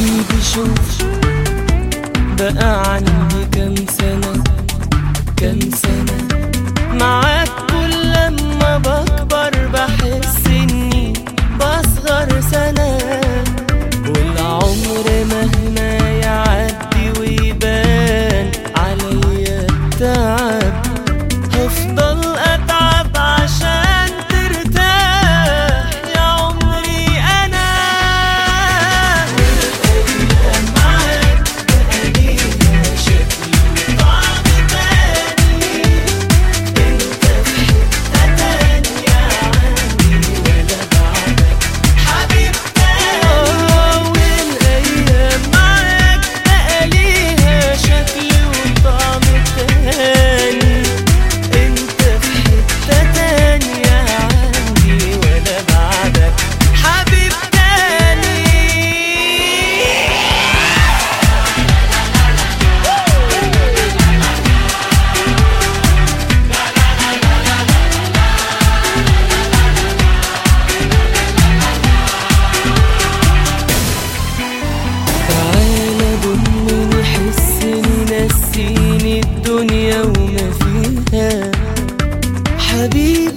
حبيبي شوف بقى عندي كام سنة كام سنة. دنيا وما فيها حبيبي.